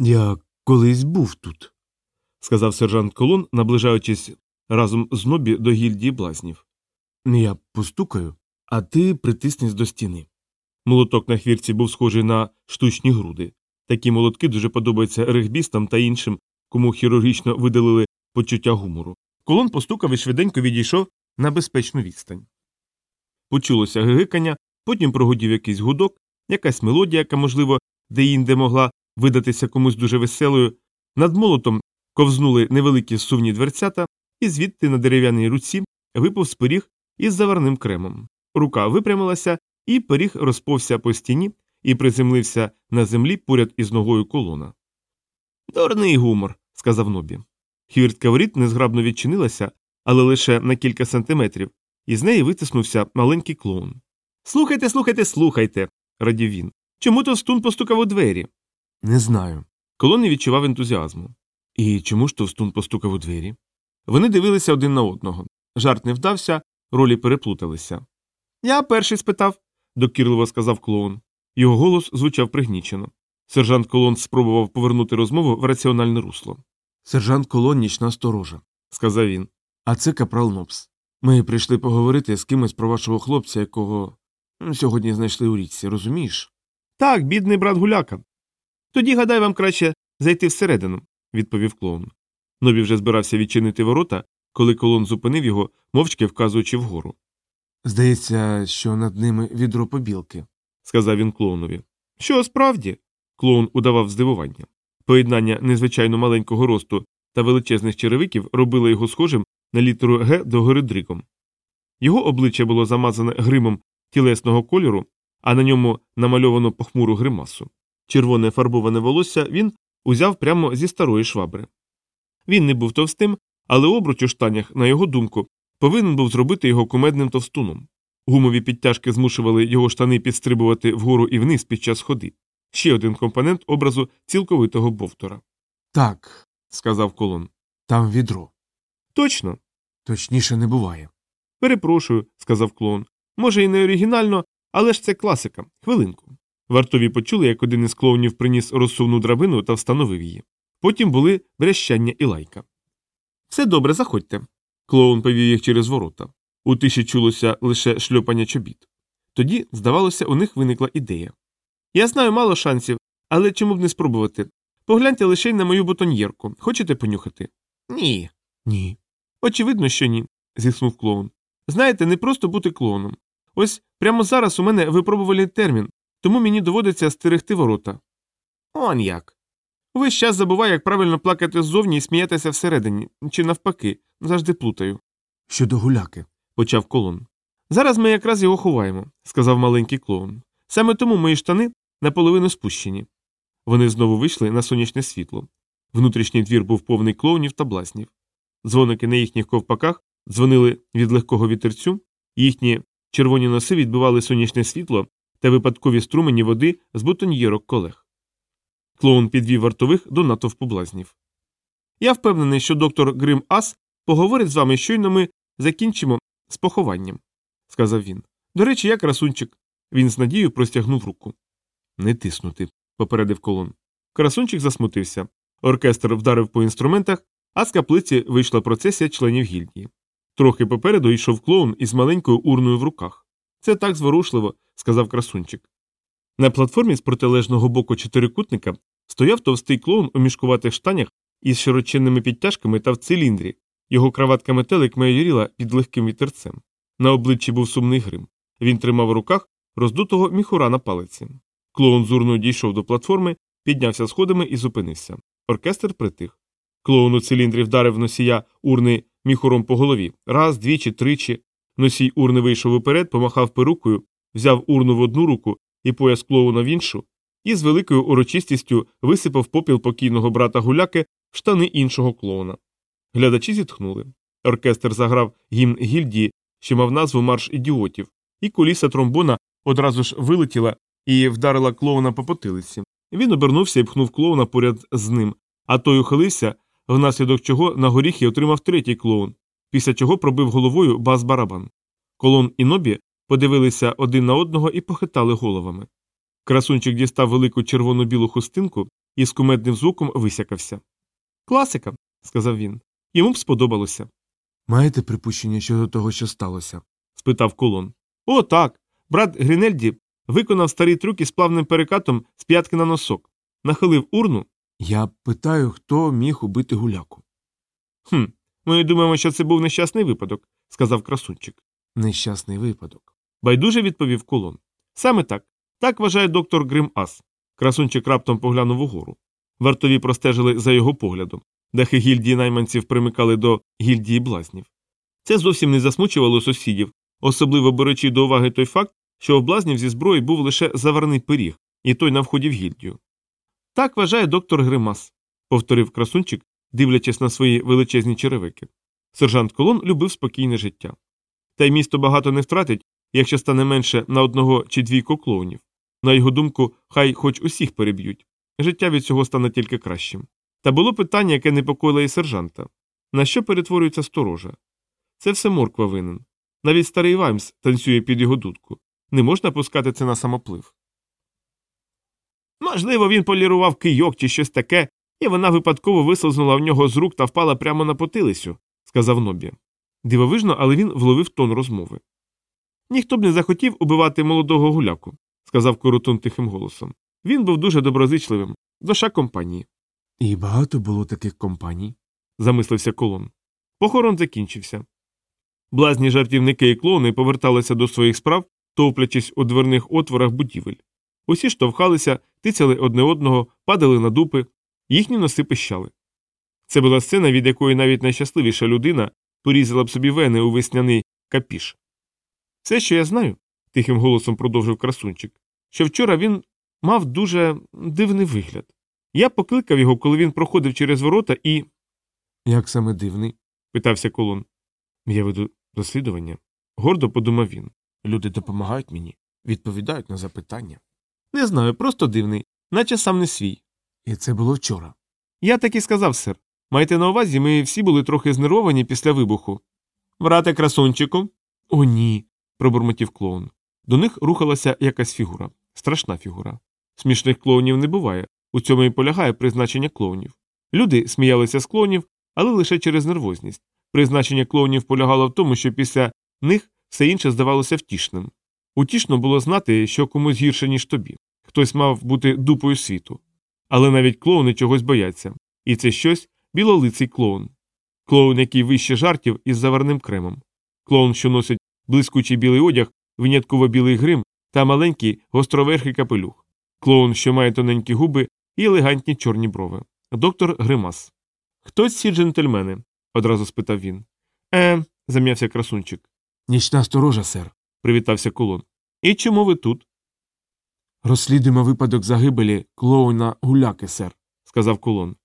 Я колись був тут, сказав сержант Колон, наближаючись разом з нобі до гільдії блазнів. Я постукаю, а ти притиснись до стіни. Молоток на хвірці був схожий на штучні груди. Такі молотки дуже подобаються регбістам та іншим, кому хірургічно видалили почуття гумору. Колон постукав і швиденько відійшов на безпечну відстань. Почулося гигикання, потім прогудів якийсь гудок, якась мелодія, яка, можливо, де-інде могла видатися комусь дуже веселою. Над молотом ковзнули невеликі сувні дверцята, і звідти на дерев'яній руці випав пиріг із заварним кремом. Рука випрямилася, і пиріг розповся по стіні і приземлився на землі поряд із ногою колона. Дурний гумор, сказав Нобі. Хвіртка воріт незграбно відчинилася, але лише на кілька сантиметрів, і з неї витиснувся маленький клоун. Слухайте, слухайте, слухайте, радів він. Чому товстун постукав у двері? Не знаю. Колон не відчував ентузіазму. І чому ж товстун постукав у двері? Вони дивилися один на одного. Жарт не вдався, ролі переплуталися. Я перший спитав, докірливо сказав клоун. Його голос звучав пригнічено. Сержант Колон спробував повернути розмову в раціональне русло. Сержант Колон нічна сторожа, сказав він. А це капрал Нопс. Ми прийшли поговорити з кимось про вашого хлопця, якого сьогодні знайшли у річці, розумієш? Так, бідний брат гуляка. Тоді, гадай, вам краще зайти всередину, відповів клоун. Нові вже збирався відчинити ворота, коли колон зупинив його, мовчки вказуючи вгору. Здається, що над ними відро побілки, сказав він клоунові. Що справді? Клоун удавав здивування. Поєднання незвичайно маленького росту та величезних черевиків робило його схожим на літеру Г до гори дригом. Його обличчя було замазане гримом тілесного кольору, а на ньому намальовано похмуру гримасу. Червоне фарбоване волосся він узяв прямо зі старої швабри. Він не був товстим, але обруч у штанях, на його думку, повинен був зробити його кумедним товстуном. Гумові підтяжки змушували його штани підстрибувати вгору і вниз під час ходи. Ще один компонент образу цілковитого бовдура. Так, сказав колон, там відро. Точно. Точніше не буває. Перепрошую, сказав клоун. Може, і не оригінально, але ж це класика. Хвилинку. Вартові почули, як один із клоунів приніс розсувну драбину та встановив її. Потім були верещання і лайка. Все добре, заходьте. Клоун повів їх через ворота. У тиші чулося лише шльопання чобіт. Тоді, здавалося, у них виникла ідея. Я знаю мало шансів, але чому б не спробувати? Погляньте лише на мою бутоньєрку. Хочете понюхати? Ні. Ні. Очевидно, що ні, зітхнув клоун. Знаєте, не просто бути клоуном. Ось прямо зараз у мене випробувальний термін, тому мені доводиться стерегти ворота. Он як. Весь час забуваю, як правильно плакати ззовні і сміятися всередині, чи навпаки, завжди плутаю. Щодо гуляки, почав колон. Зараз ми якраз його ховаємо, сказав маленький клоун. Саме тому мої штани наполовину спущені. Вони знову вийшли на сонячне світло. Внутрішній двір був повний клоунів та блазнів. Дзвоники на їхніх ковпаках дзвонили від легкого вітерцю, їхні червоні носи відбивали сонячне світло та випадкові струмені води з бутоньєрок колег. Клоун підвів вартових до натовпу блазнів. Я впевнений, що доктор Грим Ас поговорить з вами, щойно ми закінчимо з похованням, сказав він. До речі, я красунчик. Він з надією простягнув руку. Не тиснути, попередив колон. Красунчик засмутився. Оркестр вдарив по інструментах, а з каплиці вийшла процесія членів гільдії. Трохи попереду йшов клоун із маленькою урною в руках. Це так зворушливо, сказав красунчик. На платформі з протилежного боку чотирикутника стояв товстий клоун у мішкуватих штанях із широченними підтяжками та в циліндрі. Його краватка метелик майоріла під легким вітерцем. На обличчі був сумний грим. Він тримав у руках роздутого міхура на палиці. Клоун з урною дійшов до платформи, піднявся сходами і зупинився. Оркестр притих. Клоун у циліндрі вдарив носія урни міхуром по голові. Раз, двічі, тричі. Носій урни вийшов уперед, помахав перукою, взяв урну в одну руку і пояс клоуна в іншу, і з великою урочистістю висипав попіл покійного брата гуляки в штани іншого клоуна. Глядачі зітхнули. Оркестр заграв гімн гільдії, що мав назву марш ідіотів, і куліса тромбона одразу ж вилетіла і вдарила клоуна по потилиці. Він обернувся і пхнув клоуна поряд з ним, а той ухилився, внаслідок чого на горіхи отримав третій клоун, після чого пробив головою бас барабан. Колон і нобі подивилися один на одного і похитали головами. Красунчик дістав велику червоно білу хустинку і з кумедним звуком висякався. Класика, сказав він. Йому б сподобалося. Маєте припущення щодо того, що сталося? спитав колон. О, так. Брат Грінельді виконав старий трюк із плавним перекатом з п'ятки на носок, нахилив урну. Я питаю, хто міг убити гуляку. Хм, ми думаємо, що це був нещасний випадок, сказав красунчик. Нещасний випадок. Байдуже відповів колон. Саме так. Так вважає доктор Грим Ас. Красунчик раптом поглянув угору. Вартові простежили за його поглядом. Дахи гільдії найманців примикали до гільдії блазнів. Це зовсім не засмучувало сусідів, особливо беручи до уваги той факт, що у блазнів зі зброї був лише заварний пиріг, і той на вході в гільдію. Так вважає доктор Гримас, повторив красунчик, дивлячись на свої величезні черевики. Сержант Колон любив спокійне життя. Та й місто багато не втратить, якщо стане менше на одного чи двійко клоунів. На його думку, хай хоч усіх переб'ють. Життя від цього стане тільки кращим. Та було питання, яке непокоїло і сержанта на що перетворюється сторожа? Це все морква винен. Навіть старий Ваймс танцює під його дудку. Не можна пускати це на самоплив. Можливо, він полірував кийок чи щось таке, і вона випадково вислизнула в нього з рук та впала прямо на потилицю, сказав Нобі. Дивовижно, але він вловив тон розмови. Ніхто б не захотів убивати молодого гуляку, сказав Коротун тихим голосом. Він був дуже доброзичливим, душа компанії, І багато було таких компаній. замислився колон. Похорон закінчився. Блазні жартівники і клоуни поверталися до своїх справ, товплячись у дверних отворах будівель. Усі штовхалися, тицяли одне одного, падали на дупи, їхні носи пищали. Це була сцена, від якої навіть найщасливіша людина порізала б собі вени у весняний капіш. Все, що я знаю, тихим голосом продовжив красунчик, що вчора він мав дуже дивний вигляд. Я покликав його, коли він проходив через ворота і. Як саме дивний. питався колон. Я веду розслідування. Гордо подумав він. Люди допомагають мені, відповідають на запитання. Не знаю, просто дивний, наче сам не свій. І це було вчора. Я так і сказав, сер. Майте на увазі, ми всі були трохи знервовані після вибуху. Брате красунчику. О, ні. пробурмотів клоун. До них рухалася якась фігура, страшна фігура. Смішних клоунів не буває, у цьому і полягає призначення клоунів. Люди сміялися з клоунів, але лише через нервозність. Призначення клоунів полягало в тому, що після них все інше здавалося втішним. Утішно було знати, що комусь гірше, ніж тобі. Хтось мав бути дупою світу. Але навіть клоуни чогось бояться. І це щось білолиций клоун. Клоун, який вище жартів із заварним кремом. Клоун, що носить блискучий білий одяг, винятково білий грим та маленький гостроверхий капелюх. Клоун, що має тоненькі губи і елегантні чорні брови. Доктор Гримас. Хтось ці джентльмени? одразу спитав він. Е, зам'явся красунчик. Нічна сторожа, сер. Привітався колон. І чому ви тут? Розслідуємо випадок загибелі клоуна гуляки, сер. сказав колон.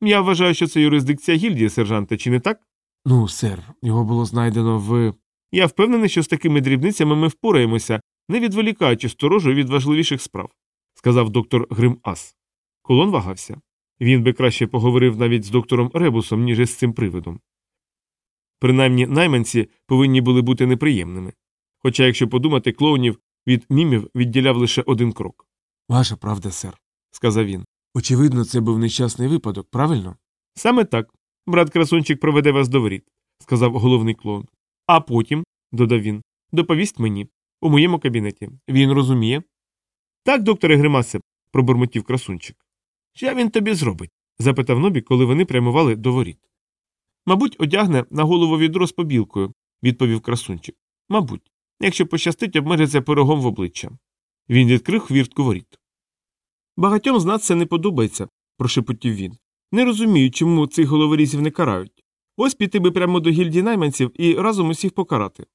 Я вважаю, що це юрисдикція гільдії, сержанте, чи не так? Ну, сер, його було знайдено в. Я впевнений, що з такими дрібницями ми впораємося, не відволікаючи сторожу від важливіших справ, сказав доктор Грим Ас. Колон вагався. Він би краще поговорив навіть з доктором Ребусом, ніж із цим привидом. Принаймні найманці повинні були бути неприємними. Хоча, якщо подумати, клоунів від мімів відділяв лише один крок, Ваша правда, сер. сказав він. Очевидно, це був нещасний випадок, правильно? Саме так. Брат красунчик проведе вас до воріт, сказав головний клоун. А потім, додав він, доповість мені у моєму кабінеті. Він розуміє? Так, докторе Гримасе, пробурмотів красунчик. Що він тобі зробить? запитав Нобі, коли вони прямували до воріт. Мабуть, одягне на голову відро з побілкою, відповів красунчик. Мабуть, якщо пощастить, обмежиться пирогом в обличчя. Він відкрив хвіртку воріт. Багатьом з нас це не подобається, прошепотів він. Не розумію, чому цих головорізів не карають. Ось піти би прямо до гільдії найманців і разом усіх покарати.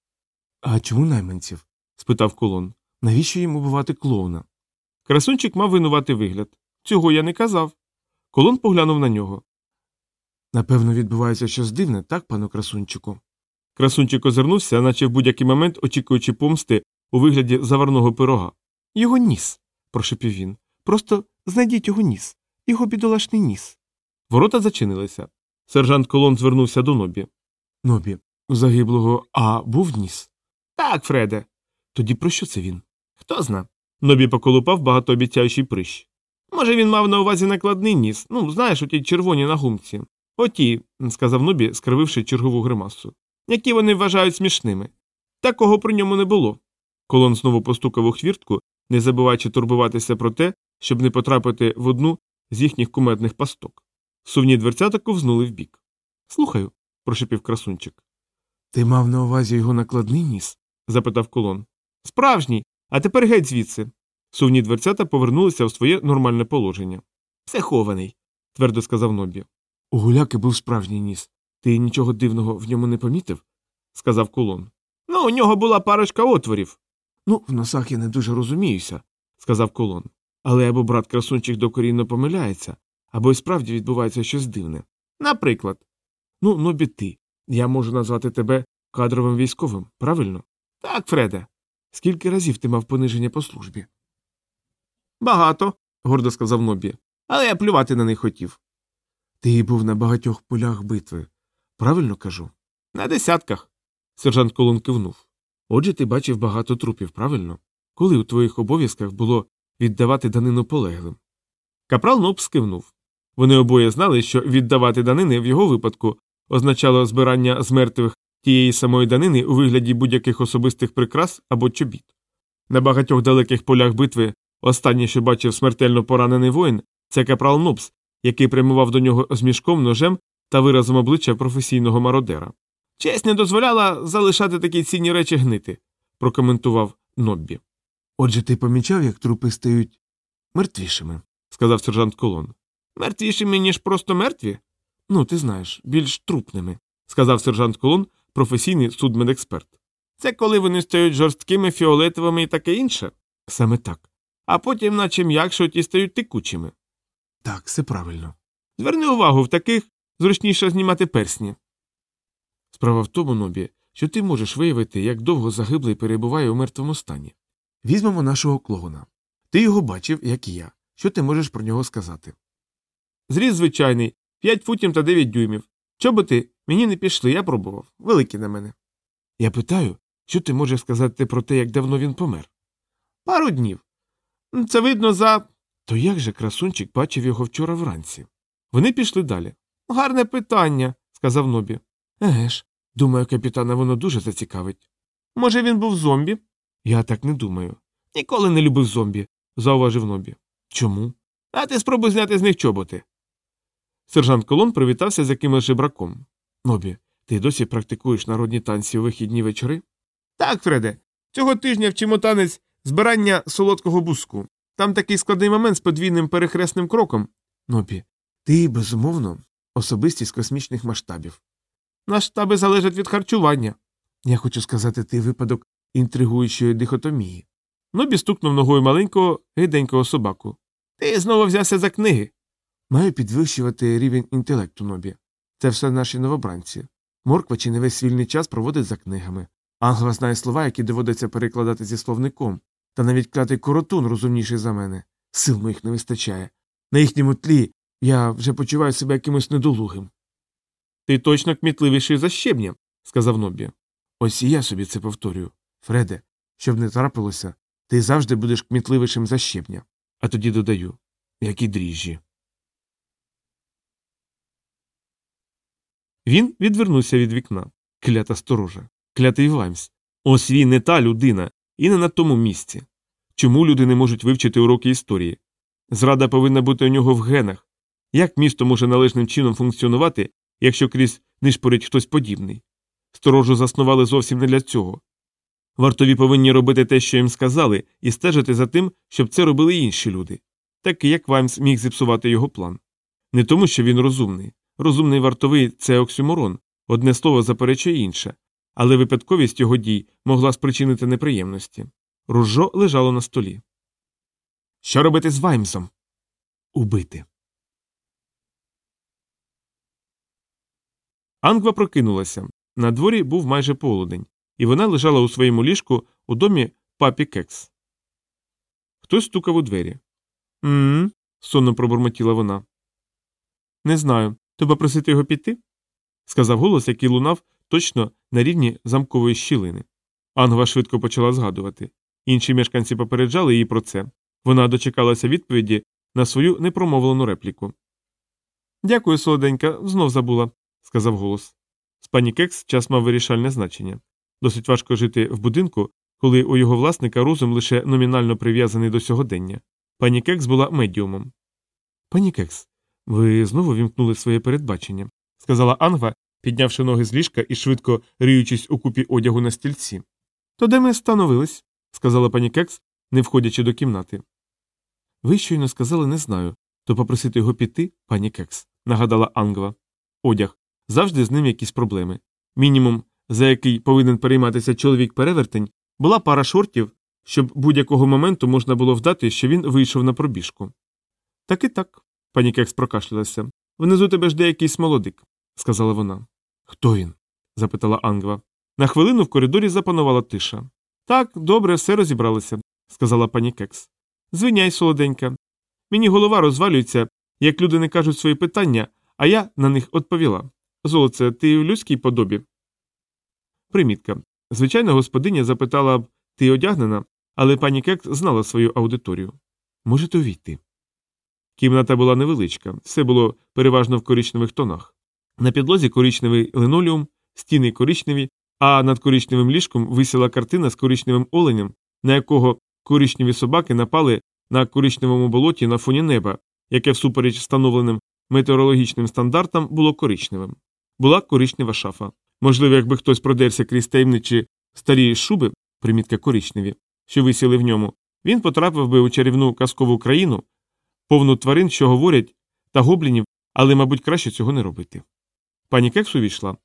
А чому найманців? спитав колон. Навіщо їм убивати клоуна? Красунчик мав винуватий вигляд. Цього я не казав. Колон поглянув на нього. Напевно, відбувається щось дивне, так, пану красунчику? Красунчик озирнувся, наче в будь-який момент очікуючи помсти у вигляді заварного пирога. Його ніс, прошепів він. Просто знайдіть його ніс, його бідолашний ніс. Ворота зачинилися. Сержант Колон звернувся до Нобі. Нобі, у загиблого А був ніс? Так, Фреде. Тоді про що це він? Хто зна? Нобі поколупав багатообіцяючий прищ. Може, він мав на увазі накладний ніс, ну, знаєш, оті червоні на гумці. Оті, сказав Нобі, скрививши чергову гримасу. Які вони вважають смішними. Такого при ньому не було. Колон знову постукав у хвіртку, не забуваючи турбуватися про те, щоб не потрапити в одну з їхніх кумедних пасток. Сувні дверцята ковзнули вбік. Слухаю, прошепів красунчик. Ти мав на увазі його накладний ніс? запитав колон. Справжній, а тепер геть звідси. Сувні дверцята повернулися в своє нормальне положення. Все хований, твердо сказав Нобі. У гуляки був справжній ніс. Ти нічого дивного в ньому не помітив? сказав колон. Ну, у нього була парочка отворів, Ну, в носах я не дуже розуміюся, сказав колон. але або брат красунчик докорінно помиляється, або й справді відбувається щось дивне. Наприклад. Ну, нобі ти. Я можу назвати тебе кадровим військовим, правильно? Так, Фреде. Скільки разів ти мав пониження по службі? Багато, гордо сказав Нобі. Але я плювати на них хотів. Ти був на багатьох полях битви. Правильно кажу? На десятках. Сержант Колон кивнув. Отже, ти бачив багато трупів, правильно? Коли у твоїх обов'язках було віддавати данину полеглим? Капрал Ноб скивнув. Вони обоє знали, що віддавати данини в його випадку означало збирання з мертвих тієї самої данини у вигляді будь-яких особистих прикрас або чобіт. На багатьох далеких полях битви останнє, що бачив смертельно поранений воїн, це капрал Нобс, який прямував до нього з мішком, ножем та виразом обличчя професійного мародера. Честь не дозволяла залишати такі цінні речі гнити, прокоментував Ноббі. Отже, ти помічав, як трупи стають мертвішими, сказав сержант Колон. Мертвішими, ніж просто мертві? Ну, ти знаєш, більш трупними. сказав сержант Колон, професійний судмедексперт. Це коли вони стають жорсткими, фіолетовими і таке інше? Саме так. А потім, наче м'якшуть і стають текучими. Так, все правильно. Зверни увагу, в таких зручніше знімати персні. Справа в тому, Нобі, що ти можеш виявити, як довго загиблий перебуває у мертвому стані. Візьмемо нашого клоуна. Ти його бачив, як і я. Що ти можеш про нього сказати? Зріз звичайний, 5 футів та 9 дюймів. Чоботи мені не пішли, я пробував. Великі на мене. Я питаю, що ти можеш сказати про те, як давно він помер? Пару днів. Це видно за. То як же красунчик бачив його вчора вранці? Вони пішли далі. Гарне питання, сказав Нобі. Еге ж, думаю, капітана воно дуже зацікавить. Може, він був зомбі? Я так не думаю. Ніколи не любив зомбі, зауважив Нобі. Чому? А ти спробуй зняти з них чоботи. Сержант Колон привітався з якимось жебраком. Нобі, ти досі практикуєш народні танці у вихідні вечори? Так, Фреде. Цього тижня вчимо танець збирання солодкого буску. Там такий складний момент з подвійним перехресним кроком. Нобі, ти, безумовно, особистість космічних масштабів. Наш штаби залежать від харчування. Я хочу сказати, ти випадок інтригуючої дихотомії. Нобі стукнув ногою маленького, гиденького собаку. Ти знову взявся за книги. Маю підвищувати рівень інтелекту, Нобі. Це все наші новобранці. Морква чи не весь вільний час проводить за книгами. Ангела знає слова, які доводиться перекладати зі словником, та навіть клятий коротун розумніший за мене. Сил моїх не вистачає. На їхньому тлі я вже почуваю себе якимось недолугим. Ти точно кмітливіший за щебня, сказав Нобі. Ось і я собі це повторюю. Фреде, щоб не трапилося, ти завжди будеш кмітливішим за щебня. А тоді додаю, як і дріжджі. Він відвернувся від вікна. Клята сторожа. Клятий Ваймс. Ось він не та людина, і не на тому місці. Чому люди не можуть вивчити уроки історії? Зрада повинна бути у нього в генах. Як місто може належним чином функціонувати, якщо крізь нишпорить хтось подібний? Сторожу заснували зовсім не для цього. Вартові повинні робити те, що їм сказали, і стежити за тим, щоб це робили інші люди. Такий, як Ваймс міг зіпсувати його план. Не тому, що він розумний. Розумний вартовий це оксюморон, одне слово заперечує інше, але випадковість його дій могла спричинити неприємності. Ружо лежало на столі. Що робити з Ваймсом? Убити. Ангва прокинулася. На дворі був майже полудень, і вона лежала у своєму ліжку у домі папі Кекс. Хтось стукав у двері. Сонно пробурмотіла вона. Не знаю. Треба просити його піти? сказав голос, який лунав точно на рівні замкової щілини. Ангва швидко почала згадувати. Інші мешканці попереджали її про це. Вона дочекалася відповіді на свою непромовлену репліку. Дякую, солоденька, знов забула, сказав голос. З пані час мав вирішальне значення. Досить важко жити в будинку, коли у його власника розум лише номінально прив'язаний до сьогодення. Пані Кекс була медіумом. Пані Кекс, ви знову вімкнули своє передбачення, сказала Ангва, піднявши ноги з ліжка і швидко риючись у купі одягу на стільці. То де ми становились? сказала пані Кекс, не входячи до кімнати. Ви щойно сказали не знаю, то попросити його піти, пані Кекс, нагадала Ангва. Одяг. Завжди з ним якісь проблеми. Мінімум, за який повинен перейматися чоловік перевертень, була пара шортів, щоб будь-якого моменту можна було вдати, що він вийшов на пробіжку. Так і так, пані Кекс прокашлялася. Внизу тебе жде якийсь молодик, сказала вона. Хто він? запитала Ангва. На хвилину в коридорі запанувала тиша. Так, добре, все розібралися, сказала пані Кекс. Звиняй, солоденька. Мені голова розвалюється, як люди не кажуть свої питання, а я на них відповіла. Золоце, ти в людській подобі? Примітка. Звичайно, господиня запитала б, ти одягнена, але пані Кекс знала свою аудиторію. Можете увійти. Кімната була невеличка, все було переважно в коричневих тонах. На підлозі коричневий линолеум, стіни коричневі, а над коричневим ліжком висіла картина з коричневим оленем, на якого коричневі собаки напали на коричневому болоті на фоні неба, яке всупереч встановленим метеорологічним стандартам було коричневим. Була коричнева шафа. Можливо, якби хтось продерся крізь таємничі старі шуби, примітка коричневі, що висіли в ньому, він потрапив би у чарівну казкову країну, повну тварин, що говорять, та гоблінів, але, мабуть, краще цього не робити. Пані Кекс увійшла.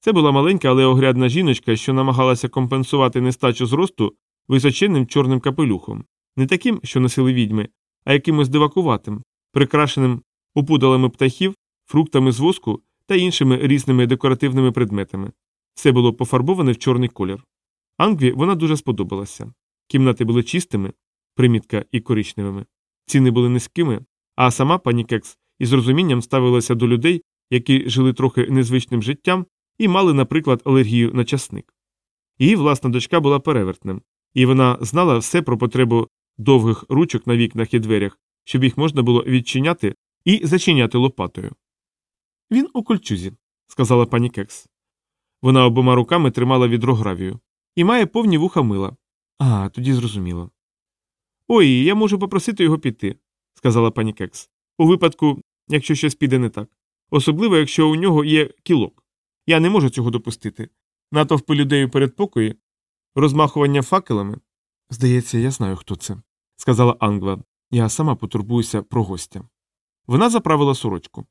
Це була маленька, але огрядна жіночка, що намагалася компенсувати нестачу зросту височенним чорним капелюхом, не таким, що носили відьми, а якимось дивакуватим, прикрашеним опудалами птахів, фруктами з воску та іншими різними декоративними предметами. Все було пофарбоване в чорний колір. Ангві вона дуже сподобалася. Кімнати були чистими, примітка і коричневими, ціни були низькими, а сама пані Кекс із розумінням ставилася до людей, які жили трохи незвичним життям і мали, наприклад, алергію на часник. Її власна дочка була перевертнем, і вона знала все про потребу довгих ручок на вікнах і дверях, щоб їх можна було відчиняти і зачиняти лопатою. Він у кольчузі, сказала пані Кекс. Вона обома руками тримала відро гравію. І має повні вуха мила. А, тоді зрозуміло. Ой, я можу попросити його піти, сказала пані Кекс. У випадку, якщо щось піде не так. Особливо, якщо у нього є кілок. Я не можу цього допустити. Натовпи людей у передпокої, розмахування факелами. Здається, я знаю, хто це, сказала Ангва. Я сама потурбуюся про гостя. Вона заправила сорочку.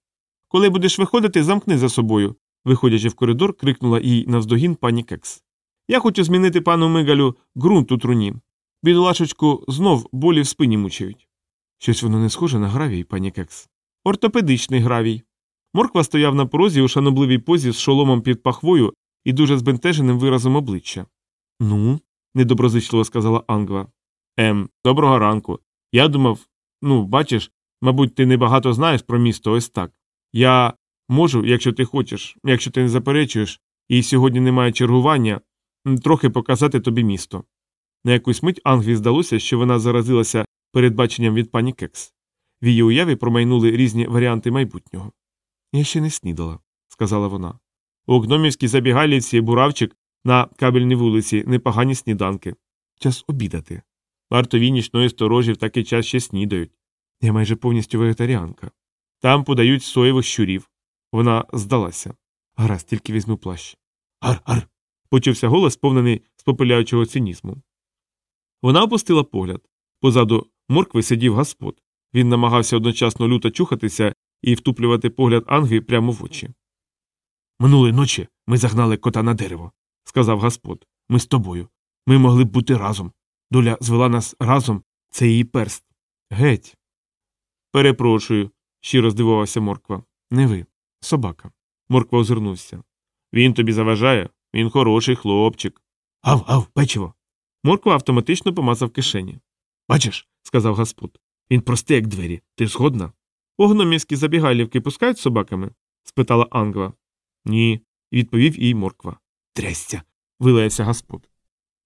Коли будеш виходити, замкни за собою, виходячи в коридор, крикнула їй навздогін пані Кекс. Я хочу змінити пану Мигалю ґрунт у труні. Бідолашечку знов болі в спині мучають. Щось воно не схоже на гравій, пані Кекс. Ортопедичний гравій. Морква стояв на порозі у шанобливій позі з шоломом під пахвою і дуже збентеженим виразом обличчя. Ну, недоброзичливо сказала Ангва. Ем, доброго ранку. Я думав, ну, бачиш, мабуть, ти небагато знаєш про місто ось так. Я можу, якщо ти хочеш, якщо ти не заперечуєш, і сьогодні немає чергування, трохи показати тобі місто. На якусь мить Ангві здалося, що вона заразилася передбаченням від пані Кекс. В її уяві промайнули різні варіанти майбутнього. Я ще не снідала, сказала вона. У гномівській забігалівці буравчик на кабельній вулиці непогані сніданки. Час обідати. Вартові нічної сторожі в такий час ще снідають. Я майже повністю вегетаріанка. Там подають соєвих щурів. Вона здалася. Гаразд, тільки візьму плащ. Гар-гар. почувся голос, сповнений спопиляючого цинізму. Вона опустила погляд. Позаду моркви сидів господ. Він намагався одночасно люто чухатися і втуплювати погляд Ангві прямо в очі. Минулої ночі ми загнали кота на дерево, сказав господ. Ми з тобою. Ми могли б бути разом. Доля звела нас разом, це її перст. Геть. Перепрошую, щиро здивувався морква. Не ви, собака. Морква озирнувся. Він тобі заважає, він хороший хлопчик. Ав, ав, печиво. Морква автоматично помазав кишені. Бачиш, сказав господ. Він простий, як двері. Ти згодна? У гномівські забігалівки пускають собаками? спитала Ангва. Ні, відповів їй морква. Трясця. вилаявся господ.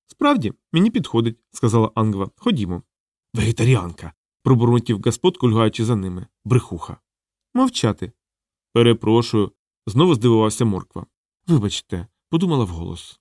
Справді, мені підходить, сказала Ангва. Ходімо. Вегетаріанка. Пробурмотів господ, кульгаючи за ними. Брехуха. Мовчати. Перепрошую. Знову здивувався морква. Вибачте, подумала вголос.